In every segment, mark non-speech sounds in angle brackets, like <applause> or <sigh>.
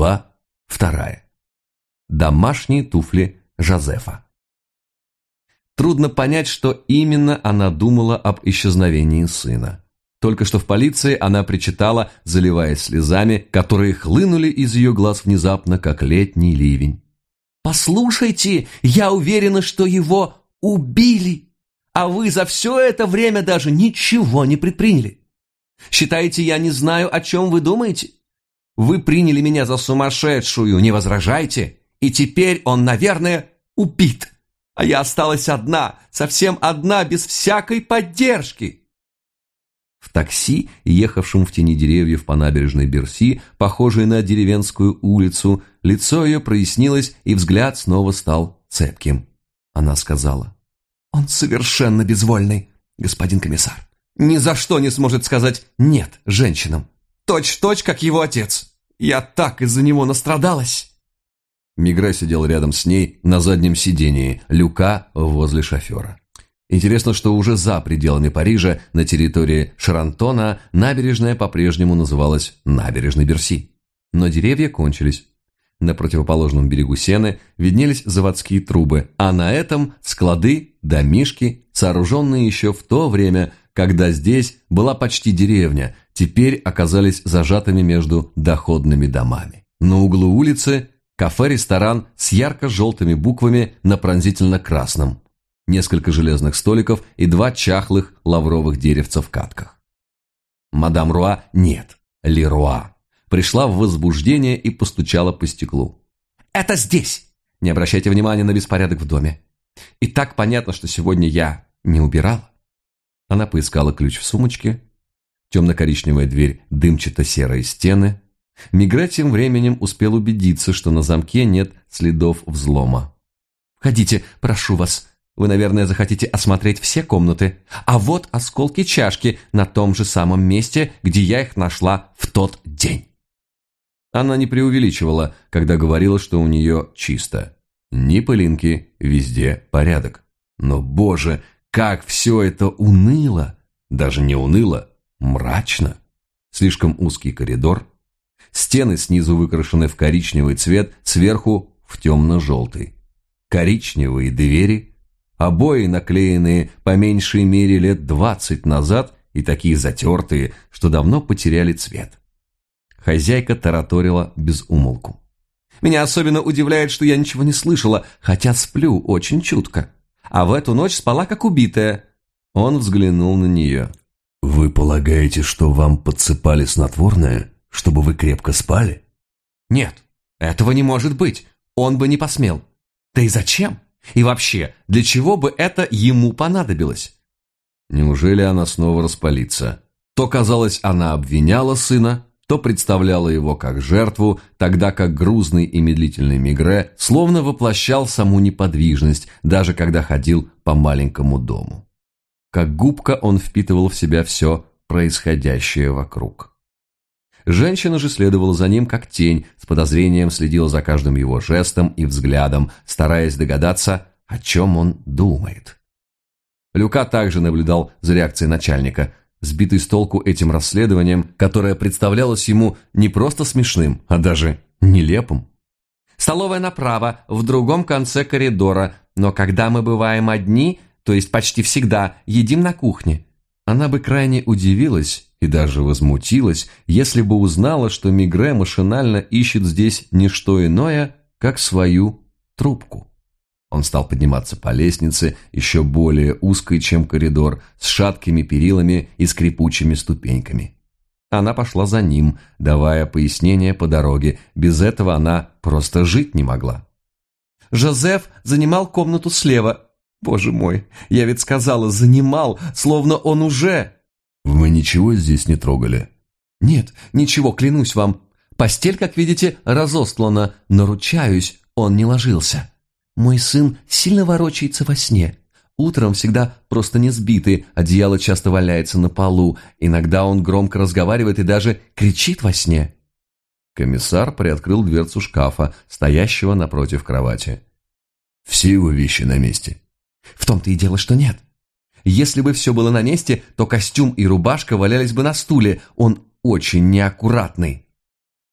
Глава вторая. Домашние туфли Жозефа. Трудно понять, что именно она думала об исчезновении сына. Только что в полиции она причитала, заливаясь слезами, которые хлынули из ее глаз внезапно, как летний ливень. «Послушайте, я уверена, что его убили, а вы за все это время даже ничего не предприняли. Считаете, я не знаю, о чем вы думаете? Вы приняли меня за сумасшедшую, не возражайте, и теперь он, наверное, убит, а я осталась одна, совсем одна, без всякой поддержки». В такси, ехавшем в тени деревьев по набережной Берси, похожей на деревенскую улицу, лицо ее прояснилось, и взгляд снова стал цепким. Она сказала, «Он совершенно безвольный, господин комиссар. Ни за что не сможет сказать «нет» женщинам. Точь-точь, как его отец. Я так из-за него настрадалась». Мигре сидел рядом с ней на заднем сидении, люка возле шофера. Интересно, что уже за пределами Парижа, на территории Шарантона, набережная по-прежнему называлась набережной Берси. Но деревья кончились. На противоположном берегу Сены виднелись заводские трубы, а на этом склады, домишки, сооруженные еще в то время, когда здесь была почти деревня, теперь оказались зажатыми между доходными домами. На углу улицы кафе-ресторан с ярко-желтыми буквами на пронзительно-красном несколько железных столиков и два чахлых лавровых деревца в катках. Мадам Руа нет, Леруа, пришла в возбуждение и постучала по стеклу. «Это здесь!» Не обращайте внимания на беспорядок в доме. И так понятно, что сегодня я не убирала. Она поискала ключ в сумочке. Темно-коричневая дверь, дымчато-серые стены. Мигре тем временем успел убедиться, что на замке нет следов взлома. «Входите, прошу вас», вы, наверное, захотите осмотреть все комнаты. А вот осколки чашки на том же самом месте, где я их нашла в тот день. Она не преувеличивала, когда говорила, что у нее чисто. Ни пылинки, везде порядок. Но, боже, как все это уныло! Даже не уныло, мрачно. Слишком узкий коридор. Стены снизу выкрашены в коричневый цвет, сверху в темно-желтый. Коричневые двери, Обои, наклеенные по меньшей мере лет двадцать назад и такие затертые, что давно потеряли цвет. Хозяйка тараторила без умолку. «Меня особенно удивляет, что я ничего не слышала, хотя сплю очень чутко. А в эту ночь спала как убитая». Он взглянул на нее. «Вы полагаете, что вам подсыпали снотворное, чтобы вы крепко спали?» «Нет, этого не может быть. Он бы не посмел. Да и зачем?» И вообще, для чего бы это ему понадобилось? Неужели она снова распалится? То, казалось, она обвиняла сына, то представляла его как жертву, тогда как грузный и медлительный Мигре словно воплощал саму неподвижность, даже когда ходил по маленькому дому. Как губка он впитывал в себя все происходящее вокруг. Женщина же следовала за ним как тень, с подозрением следила за каждым его жестом и взглядом, стараясь догадаться, о чем он думает. Люка также наблюдал за реакцией начальника, сбитый с толку этим расследованием, которое представлялось ему не просто смешным, а даже нелепым. «Столовая направо, в другом конце коридора, но когда мы бываем одни, то есть почти всегда, едим на кухне». Она бы крайне удивилась, и даже возмутилась, если бы узнала, что Мигре машинально ищет здесь не что иное, как свою трубку. Он стал подниматься по лестнице, еще более узкой, чем коридор, с шаткими перилами и скрипучими ступеньками. Она пошла за ним, давая пояснения по дороге. Без этого она просто жить не могла. «Жозеф занимал комнату слева. Боже мой, я ведь сказала, занимал, словно он уже...» «Вы ничего здесь не трогали?» «Нет, ничего, клянусь вам. Постель, как видите, разостлана, но, ручаюсь, он не ложился. Мой сын сильно ворочается во сне. Утром всегда просто не сбитый, одеяло часто валяется на полу, иногда он громко разговаривает и даже кричит во сне». Комиссар приоткрыл дверцу шкафа, стоящего напротив кровати. «Все его вещи на месте?» «В том-то и дело, что нет. Если бы все было на месте, то костюм и рубашка валялись бы на стуле. Он очень неаккуратный.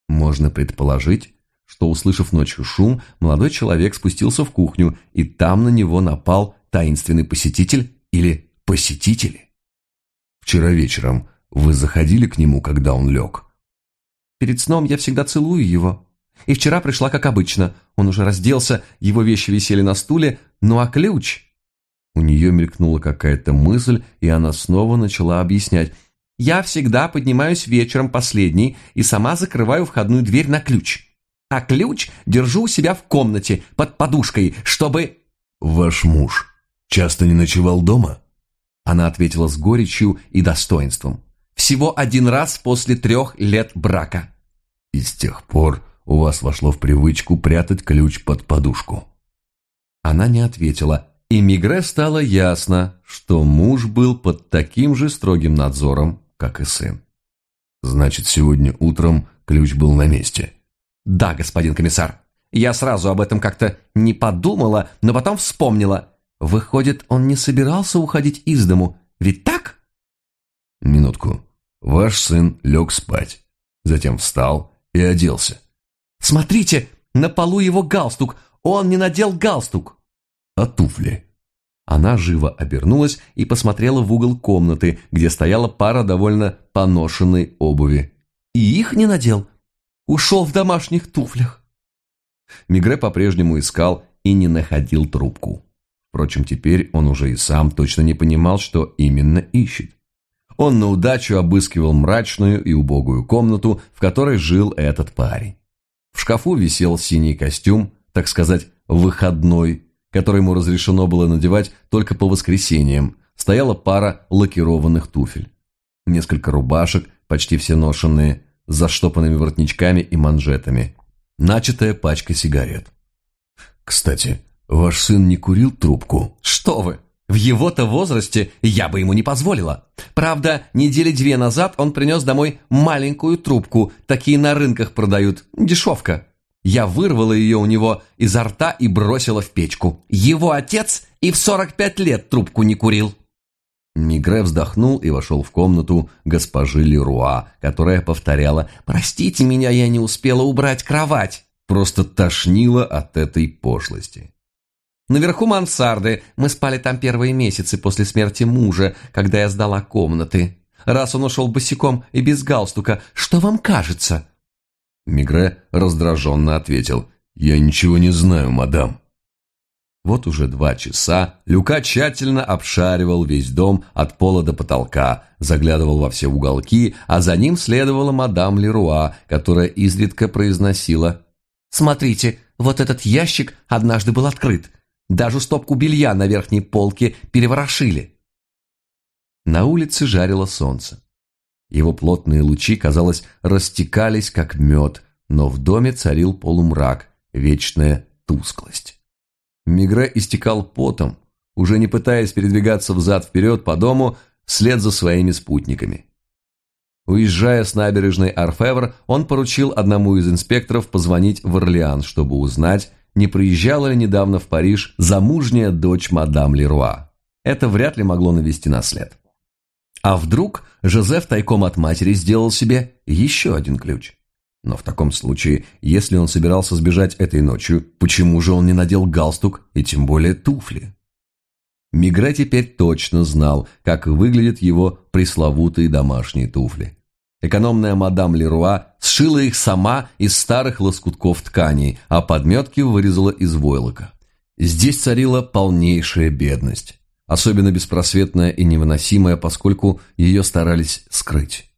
Можно предположить, что, услышав ночью шум, молодой человек спустился в кухню, и там на него напал таинственный посетитель или посетители. Вчера вечером вы заходили к нему, когда он лег? Перед сном я всегда целую его. И вчера пришла, как обычно. Он уже разделся, его вещи висели на стуле, ну а ключ... У нее мелькнула какая-то мысль, и она снова начала объяснять. «Я всегда поднимаюсь вечером последний и сама закрываю входную дверь на ключ. А ключ держу у себя в комнате, под подушкой, чтобы...» «Ваш муж часто не ночевал дома?» Она ответила с горечью и достоинством. «Всего один раз после трех лет брака». «И с тех пор у вас вошло в привычку прятать ключ под подушку?» Она не ответила, и Мигре стало ясно, что муж был под таким же строгим надзором, как и сын. «Значит, сегодня утром ключ был на месте?» «Да, господин комиссар. Я сразу об этом как-то не подумала, но потом вспомнила. Выходит, он не собирался уходить из дому, ведь так?» «Минутку. Ваш сын лег спать, затем встал и оделся». «Смотрите, на полу его галстук. Он не надел галстук» а туфли?» Она живо обернулась и посмотрела в угол комнаты, где стояла пара довольно поношенной обуви. «И их не надел? Ушел в домашних туфлях!» Мигре по-прежнему искал и не находил трубку. Впрочем, теперь он уже и сам точно не понимал, что именно ищет. Он на удачу обыскивал мрачную и убогую комнату, в которой жил этот парень. В шкафу висел синий костюм, так сказать, выходной, который ему разрешено было надевать только по воскресеньям, стояла пара лакированных туфель. Несколько рубашек, почти все ношенные, с заштопанными воротничками и манжетами. Начатая пачка сигарет. «Кстати, ваш сын не курил трубку?» «Что вы! В его-то возрасте я бы ему не позволила. Правда, недели две назад он принес домой маленькую трубку, такие на рынках продают, дешевка. Я вырвала ее у него изо рта и бросила в печку. Его отец и в 45 лет трубку не курил. Мигре вздохнул и вошел в комнату госпожи Леруа, которая повторяла «Простите меня, я не успела убрать кровать». Просто тошнило от этой пошлости. Наверху мансарды, мы спали там первые месяцы после смерти мужа, когда я сдала комнаты. Раз он ушел босиком и без галстука, что вам кажется? Мигре раздраженно ответил. «Я ничего не знаю, мадам». Вот уже два часа Люка тщательно обшаривал весь дом от пола до потолка, заглядывал во все уголки, а за ним следовала мадам Леруа, которая изредка произносила «Смотрите, вот этот ящик однажды был открыт. Даже стопку белья на верхней полке переворошили». На улице жарило солнце. Его плотные лучи, казалось, растекались, как мед, но в доме царил полумрак, вечная тусклость. Мигре истекал потом, уже не пытаясь передвигаться взад-вперед по дому вслед за своими спутниками. Уезжая с набережной Арфевр, он поручил одному из инспекторов позвонить в Орлеан, чтобы узнать, не приезжала ли недавно в Париж замужняя дочь мадам Леруа. Это вряд ли могло навести на след. А вдруг Жозеф тайком от матери сделал себе еще один ключ? Но в таком случае, если он собирался сбежать этой ночью, почему же он не надел галстук и тем более туфли? Мигре теперь точно знал, как выглядят его пресловутые домашние туфли. Экономная мадам Леруа сшила их сама из старых лоскутков ткани, а подметки вырезала из войлока. Здесь царила полнейшая бедность особенно беспросветная и невыносимая, поскольку ее старались скрыть.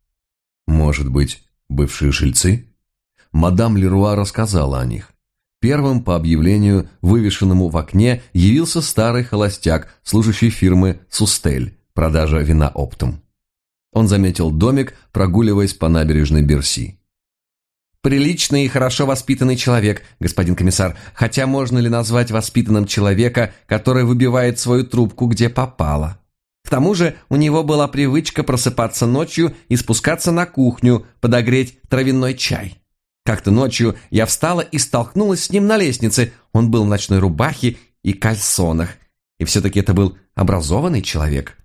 Может быть, бывшие жильцы? Мадам Леруа рассказала о них. Первым по объявлению, вывешенному в окне, явился старый холостяк, служащий фирмы «Сустель», продажа вина оптом. Он заметил домик, прогуливаясь по набережной Берси. Приличный и хорошо воспитанный человек, господин комиссар, хотя можно ли назвать воспитанным человека, который выбивает свою трубку где попало? К тому же у него была привычка просыпаться ночью и спускаться на кухню, подогреть травяной чай. Как-то ночью я встала и столкнулась с ним на лестнице. Он был в ночной рубахе и кальсонах. И все-таки это был образованный человек.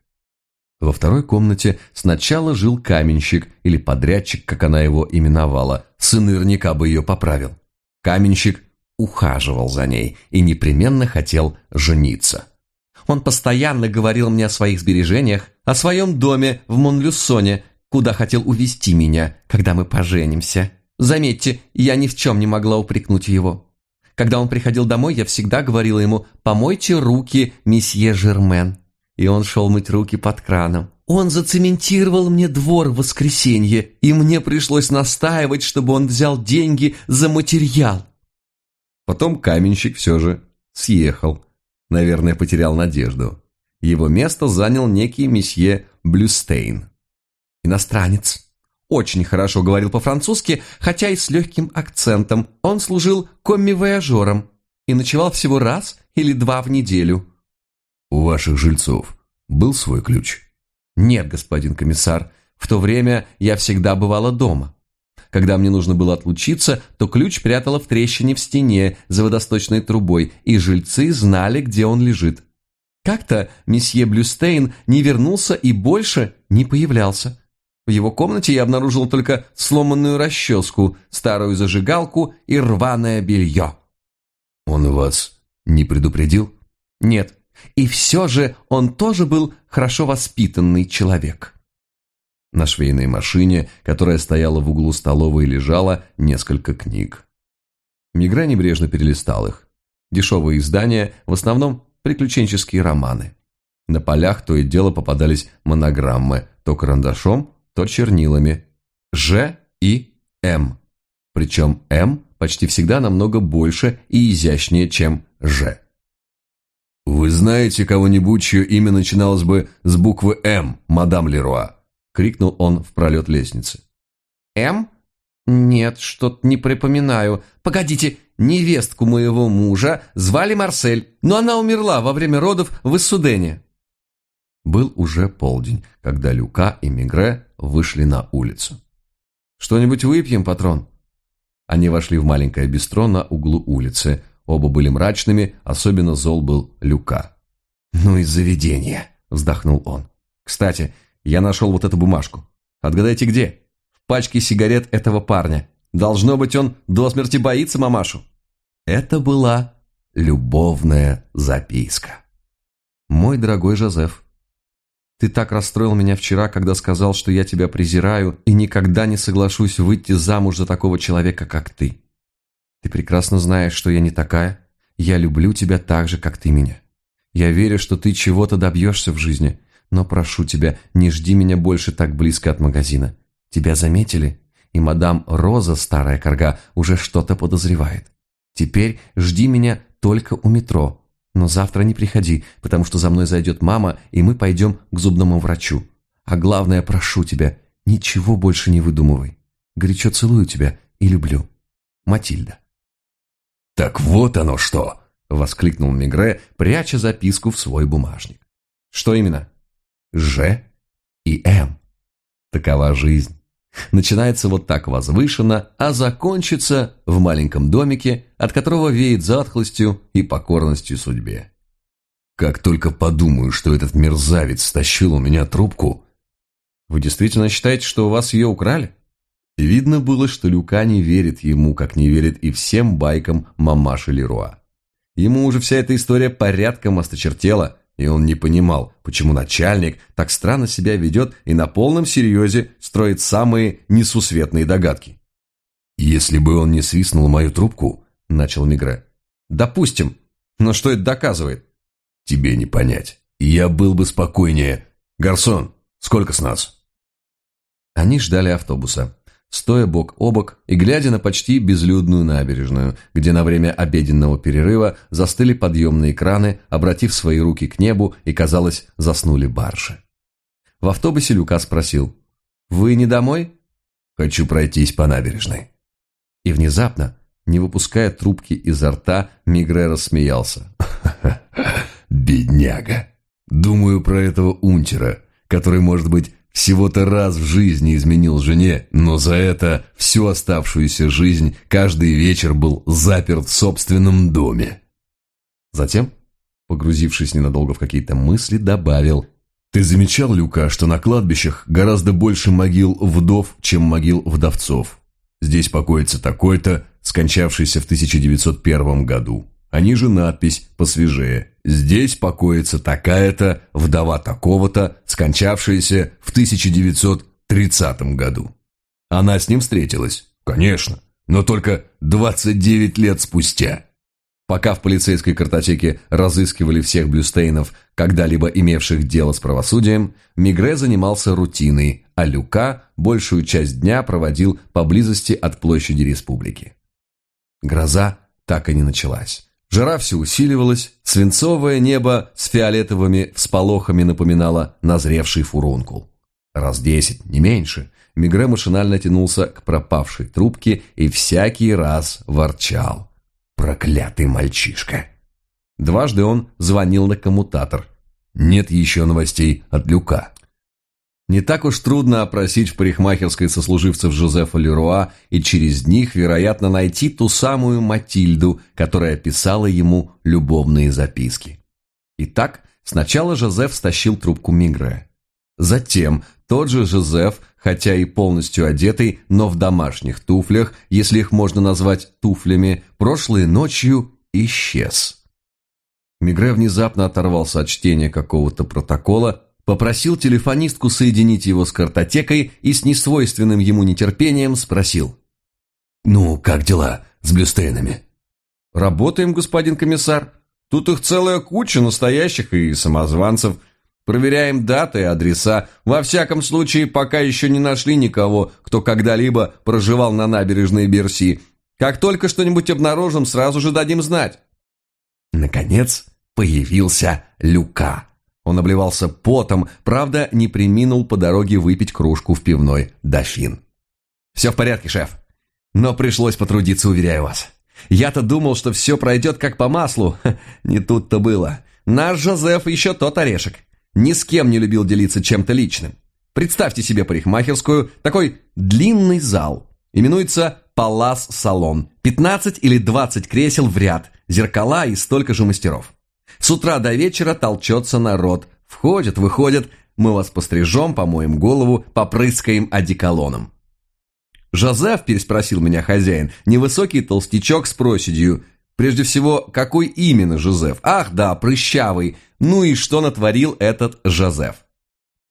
Во второй комнате сначала жил каменщик или подрядчик, как она его именовала. Сын наверняка бы ее поправил. Каменщик ухаживал за ней и непременно хотел жениться. Он постоянно говорил мне о своих сбережениях, о своем доме в Монлюссоне, куда хотел увезти меня, когда мы поженимся. Заметьте, я ни в чем не могла упрекнуть его. Когда он приходил домой, я всегда говорила ему «помойте руки, месье Жермен». И он шел мыть руки под краном. Он зацементировал мне двор в воскресенье, и мне пришлось настаивать, чтобы он взял деньги за материал. Потом каменщик все же съехал. Наверное, потерял надежду. Его место занял некий месье Блюстейн. Иностранец. Очень хорошо говорил по-французски, хотя и с легким акцентом. Он служил комми-вояжером и ночевал всего раз или два в неделю. «У ваших жильцов был свой ключ?» «Нет, господин комиссар, в то время я всегда бывала дома. Когда мне нужно было отлучиться, то ключ прятала в трещине в стене за водосточной трубой, и жильцы знали, где он лежит. Как-то месье Блюстейн не вернулся и больше не появлялся. В его комнате я обнаружил только сломанную расческу, старую зажигалку и рваное белье. «Он вас не предупредил?» «Нет, и все же он тоже был хорошо воспитанный человек. На швейной машине, которая стояла в углу столовой, лежало несколько книг. Мигра небрежно перелистал их. Дешевые издания, в основном приключенческие романы. На полях то и дело попадались монограммы, то карандашом, то чернилами. Ж и М. Причем М почти всегда намного больше и изящнее, чем Ж. «Вы знаете кого-нибудь, чье имя начиналось бы с буквы «М», мадам Леруа?» — крикнул он в пролет лестницы. «М? Нет, что-то не припоминаю. Погодите, невестку моего мужа звали Марсель, но она умерла во время родов в Иссудене». Был уже полдень, когда Люка и Мигре вышли на улицу. «Что-нибудь выпьем, патрон?» Они вошли в маленькое бистро на углу улицы – Оба были мрачными, особенно зол был Люка. «Ну и заведение!» – вздохнул он. «Кстати, я нашел вот эту бумажку. Отгадайте, где? В пачке сигарет этого парня. Должно быть, он до смерти боится мамашу». Это была любовная записка. «Мой дорогой Жозеф, ты так расстроил меня вчера, когда сказал, что я тебя презираю и никогда не соглашусь выйти замуж за такого человека, как ты. Ты прекрасно знаешь, что я не такая. Я люблю тебя так же, как ты меня. Я верю, что ты чего-то добьешься в жизни, но прошу тебя, не жди меня больше так близко от магазина. Тебя заметили? И мадам Роза, старая корга, уже что-то подозревает. Теперь жди меня только у метро. Но завтра не приходи, потому что за мной зайдет мама, и мы пойдем к зубному врачу. А главное, прошу тебя, ничего больше не выдумывай. Горячо целую тебя и люблю. Матильда. «Так вот оно что!» — воскликнул Мигре, пряча записку в свой бумажник. «Что именно?» «Ж и М. Такова жизнь. Начинается вот так возвышенно, а закончится в маленьком домике, от которого веет затхлостью и покорностью судьбе. Как только подумаю, что этот мерзавец стащил у меня трубку... Вы действительно считаете, что у вас ее украли? Видно было, что Люка не верит ему, как не верит и всем байкам мамаши Леруа. Ему уже вся эта история порядком осточертела, и он не понимал, почему начальник так странно себя ведет и на полном серьезе строит самые несусветные догадки. «Если бы он не свистнул мою трубку», — начал Мигре. «Допустим. Но что это доказывает?» «Тебе не понять. Я был бы спокойнее. Гарсон, сколько с нас?» Они ждали автобуса стоя бок о бок и глядя на почти безлюдную набережную, где на время обеденного перерыва застыли подъемные краны, обратив свои руки к небу и, казалось, заснули баржи. В автобусе Люка спросил «Вы не домой?» «Хочу пройтись по набережной». И внезапно, не выпуская трубки изо рта, Мигре рассмеялся. <laughs> «Бедняга! Думаю про этого унтера, который, может быть, всего-то раз в жизни изменил жене, но за это всю оставшуюся жизнь каждый вечер был заперт в собственном доме. Затем, погрузившись ненадолго в какие-то мысли, добавил «Ты замечал, Люка, что на кладбищах гораздо больше могил вдов, чем могил вдовцов? Здесь покоится такой-то, скончавшийся в 1901 году. А ниже надпись посвежее. Здесь покоится такая-то, вдова такого-то, скончавшаяся в 1930 году. Она с ним встретилась, конечно, но только 29 лет спустя. Пока в полицейской картотеке разыскивали всех Блюстейнов, когда-либо имевших дело с правосудием, Мигре занимался рутиной, а Люка большую часть дня проводил поблизости от площади республики. Гроза так и не началась. Жара все усиливалась, свинцовое небо с фиолетовыми всполохами напоминало назревший фурункул. Раз десять, не меньше, Мигре машинально тянулся к пропавшей трубке и всякий раз ворчал. Проклятый мальчишка. Дважды он звонил на коммутатор. Нет еще новостей от Люка. Не так уж трудно опросить в парикмахерской сослуживцев Жозефа Леруа и через них, вероятно, найти ту самую Матильду, которая писала ему любовные записки. Итак, сначала Жозеф стащил трубку Мигре. Затем тот же Жозеф, хотя и полностью одетый, но в домашних туфлях, если их можно назвать туфлями, прошлой ночью исчез. Мигре внезапно оторвался от чтения какого-то протокола, попросил телефонистку соединить его с картотекой и с несвойственным ему нетерпением спросил. «Ну, как дела с Блюстейнами?» «Работаем, господин комиссар. Тут их целая куча настоящих и самозванцев». Проверяем даты и адреса. Во всяком случае, пока еще не нашли никого, кто когда-либо проживал на набережной Берси. Как только что-нибудь обнаружим, сразу же дадим знать. Наконец появился Люка. Он обливался потом, правда, не приминул по дороге выпить кружку в пивной «Дофин». «Все в порядке, шеф. Но пришлось потрудиться, уверяю вас. Я-то думал, что все пройдет как по маслу. Не тут-то было. Наш Жозеф еще тот орешек. Ни с кем не любил делиться чем-то личным. Представьте себе парикмахерскую, такой длинный зал. Именуется «Палас-салон». 15 или 20 кресел в ряд, зеркала и столько же мастеров. С утра до вечера толчется народ. Входят, выходят, мы вас пострижем, помоем голову, попрыскаем одеколоном. «Жозеф?» – переспросил меня хозяин. Невысокий толстячок с проседью – Прежде всего, какой именно Жозеф? Ах, да, прыщавый. Ну и что натворил этот Жозеф?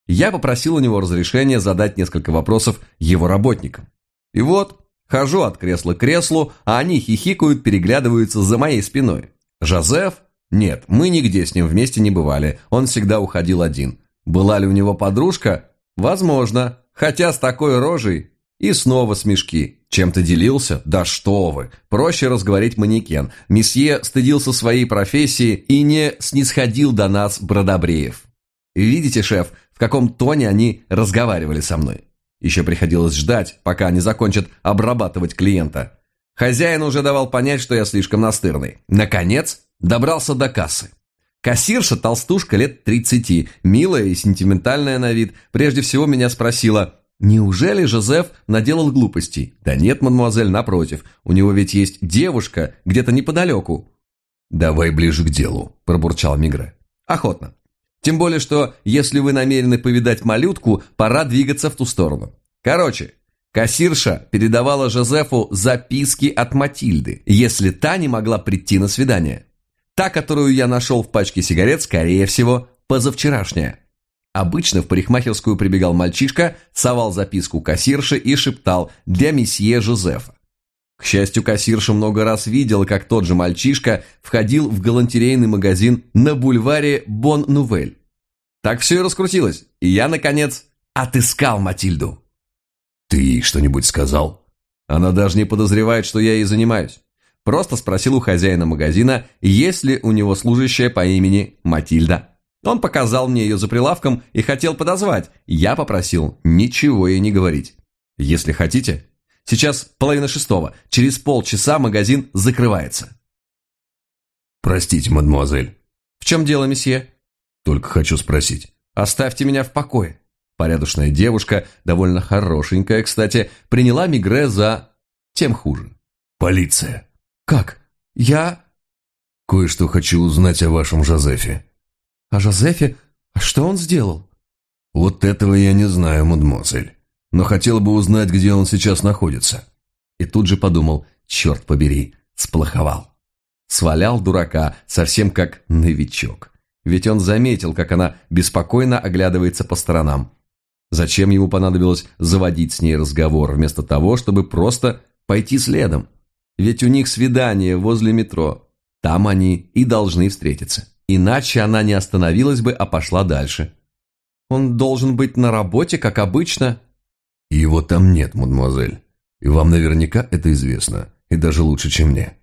Я попросил у него разрешения задать несколько вопросов его работникам. И вот, хожу от кресла к креслу, а они хихикают, переглядываются за моей спиной. Жозеф? Нет, мы нигде с ним вместе не бывали, он всегда уходил один. Была ли у него подружка? Возможно, хотя с такой рожей и снова смешки. Чем-то делился? Да что вы! Проще разговорить манекен. Месье стыдился своей профессии и не снисходил до нас, Бродобреев. Видите, шеф, в каком тоне они разговаривали со мной? Еще приходилось ждать, пока они закончат обрабатывать клиента. Хозяин уже давал понять, что я слишком настырный. Наконец, добрался до кассы. Кассирша, толстушка лет 30, милая и сентиментальная на вид, прежде всего меня спросила – Неужели Жозеф наделал глупостей? Да нет, мадемуазель, напротив. У него ведь есть девушка где-то неподалеку. Давай ближе к делу, пробурчал Мигре. Охотно. Тем более, что если вы намерены повидать малютку, пора двигаться в ту сторону. Короче, кассирша передавала Жозефу записки от Матильды, если та не могла прийти на свидание. Та, которую я нашел в пачке сигарет, скорее всего, позавчерашняя. Обычно в парикмахерскую прибегал мальчишка, совал записку кассирше и шептал «Для месье Жозефа». К счастью, кассирша много раз видела, как тот же мальчишка входил в галантерейный магазин на бульваре Бон-Нувель. Так все и раскрутилось, и я, наконец, отыскал Матильду. «Ты что-нибудь сказал?» Она даже не подозревает, что я ей занимаюсь. Просто спросил у хозяина магазина, есть ли у него служащая по имени Матильда. Он показал мне ее за прилавком и хотел подозвать. Я попросил ничего ей не говорить. Если хотите. Сейчас половина шестого. Через полчаса магазин закрывается. Простите, мадемуазель. В чем дело, месье? Только хочу спросить. Оставьте меня в покое. Порядочная девушка, довольно хорошенькая, кстати, приняла Мигре за... тем хуже. Полиция. Как? Я... Кое-что хочу узнать о вашем Жозефе. «А Жозефе? А что он сделал?» «Вот этого я не знаю, мадемуазель. Но хотел бы узнать, где он сейчас находится». И тут же подумал, черт побери, сплоховал. Свалял дурака, совсем как новичок. Ведь он заметил, как она беспокойно оглядывается по сторонам. Зачем ему понадобилось заводить с ней разговор, вместо того, чтобы просто пойти следом? Ведь у них свидание возле метро. Там они и должны встретиться. Иначе она не остановилась бы, а пошла дальше. Он должен быть на работе, как обычно. Его там нет, мадемуазель. И вам наверняка это известно. И даже лучше, чем мне.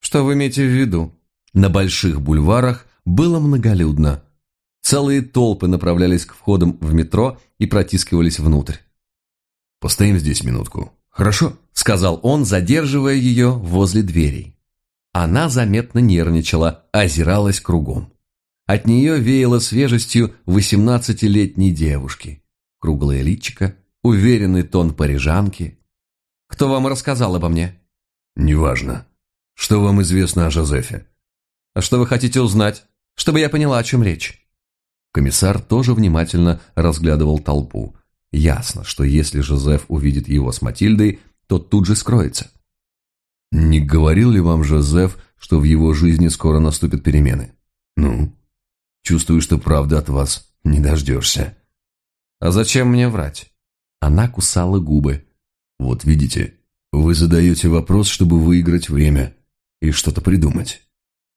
Что вы имеете в виду? На больших бульварах было многолюдно. Целые толпы направлялись к входам в метро и протискивались внутрь. «Постоим здесь минутку, хорошо?» – сказал он, задерживая ее возле дверей. Она заметно нервничала, озиралась кругом. От нее веяло свежестью восемнадцатилетней девушки. Круглое личико, уверенный тон парижанки. «Кто вам рассказал обо мне?» «Неважно. Что вам известно о Жозефе?» «А что вы хотите узнать? Чтобы я поняла, о чем речь?» Комиссар тоже внимательно разглядывал толпу. Ясно, что если Жозеф увидит его с Матильдой, то тут же скроется. «Не говорил ли вам Жозеф, что в его жизни скоро наступят перемены?» «Ну?» «Чувствую, что правда от вас не дождешься». «А зачем мне врать?» Она кусала губы. «Вот видите, вы задаете вопрос, чтобы выиграть время и что-то придумать».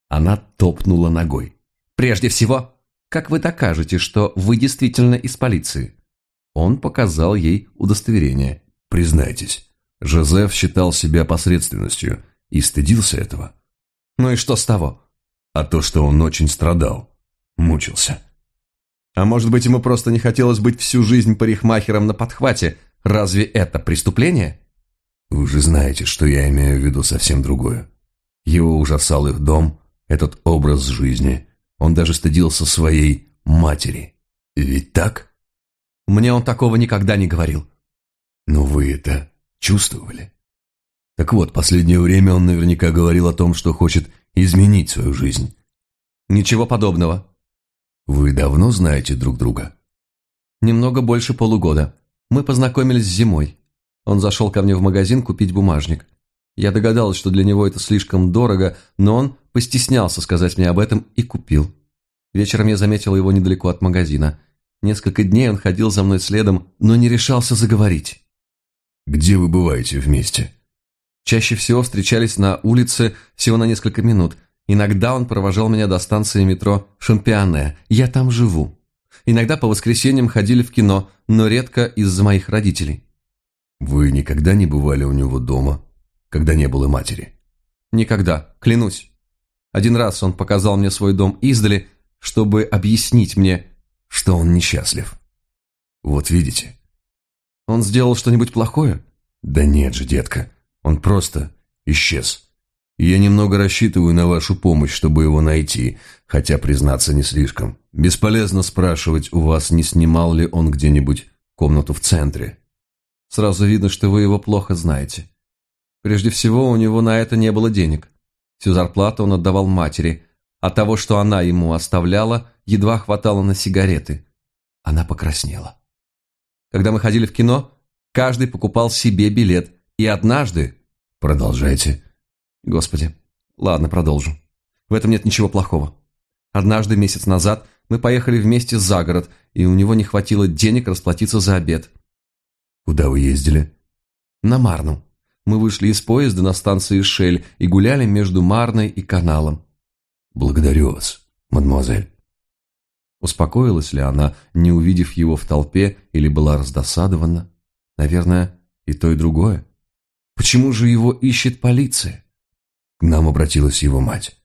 Она топнула ногой. «Прежде всего, как вы докажете, что вы действительно из полиции?» Он показал ей удостоверение. «Признайтесь, Жозеф считал себя посредственностью и стыдился этого. Ну и что с того? А то, что он очень страдал, мучился. А может быть, ему просто не хотелось быть всю жизнь парикмахером на подхвате? Разве это преступление? Вы же знаете, что я имею в виду совсем другое. Его ужасал их дом, этот образ жизни. Он даже стыдился своей матери. Ведь так? Мне он такого никогда не говорил. Но вы это Чувствовали? Так вот, последнее время он наверняка говорил о том, что хочет изменить свою жизнь. Ничего подобного. Вы давно знаете друг друга? Немного больше полугода. Мы познакомились зимой. Он зашел ко мне в магазин купить бумажник. Я догадалась, что для него это слишком дорого, но он постеснялся сказать мне об этом и купил. Вечером я заметила его недалеко от магазина. Несколько дней он ходил за мной следом, но не решался заговорить. Где вы бываете вместе? Чаще всего встречались на улице всего на несколько минут. Иногда он провожал меня до станции метро Шампионе. Я там живу. Иногда по воскресеньям ходили в кино, но редко из-за моих родителей. Вы никогда не бывали у него дома, когда не было матери? Никогда, клянусь. Один раз он показал мне свой дом издали, чтобы объяснить мне, что он несчастлив. Вот видите, он сделал что-нибудь плохое? Да нет же, детка. Он просто исчез. Я немного рассчитываю на вашу помощь, чтобы его найти, хотя, признаться, не слишком. Бесполезно спрашивать у вас, не снимал ли он где-нибудь комнату в центре. Сразу видно, что вы его плохо знаете. Прежде всего, у него на это не было денег. Всю зарплату он отдавал матери, а того, что она ему оставляла, едва хватало на сигареты. Она покраснела. Когда мы ходили в кино, каждый покупал себе билет. И однажды... Продолжайте. Господи. Ладно, продолжу. В этом нет ничего плохого. Однажды, месяц назад, мы поехали вместе за город, и у него не хватило денег расплатиться за обед. Куда вы ездили? На Марну. Мы вышли из поезда на станции Шель и гуляли между Марной и каналом. Благодарю вас, мадемуазель. Успокоилась ли она, не увидев его в толпе, или была раздосадована? Наверное, и то, и другое. Почему же его ищет полиция? К нам обратилась его мать.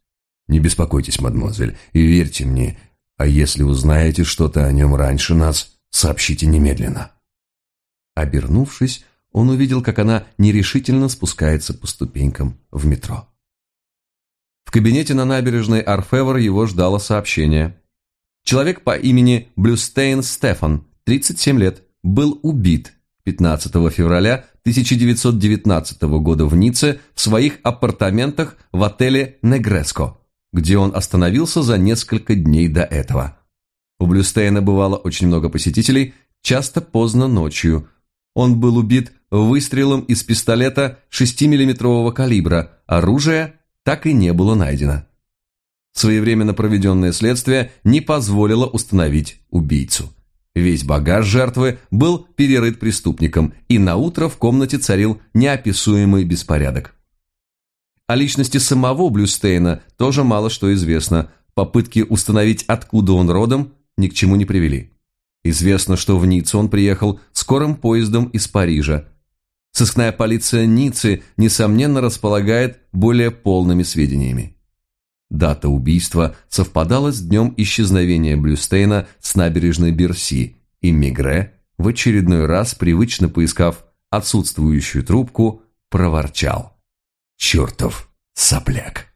Не беспокойтесь, мадемуазель, и верьте мне, а если узнаете что-то о нем раньше нас, сообщите немедленно. Обернувшись, он увидел, как она нерешительно спускается по ступенькам в метро. В кабинете на набережной Арфевр его ждало сообщение. Человек по имени Блюстейн Стефан, 37 лет, был убит 15 февраля 1919 года в Ницце в своих апартаментах в отеле «Негреско», где он остановился за несколько дней до этого. У Блюстейна бывало очень много посетителей, часто поздно ночью. Он был убит выстрелом из пистолета 6-миллиметрового калибра. Оружие так и не было найдено. Своевременно проведенное следствие не позволило установить убийцу. Весь багаж жертвы был перерыт преступником, и на утро в комнате царил неописуемый беспорядок. О личности самого Блюстейна тоже мало что известно. Попытки установить, откуда он родом, ни к чему не привели. Известно, что в Ниццу он приехал скорым поездом из Парижа. Сыскная полиция Ниццы, несомненно, располагает более полными сведениями. Дата убийства совпадала с днем исчезновения Блюстейна с набережной Берси, и Мигре, в очередной раз привычно поискав отсутствующую трубку, проворчал. «Чертов сопляк!»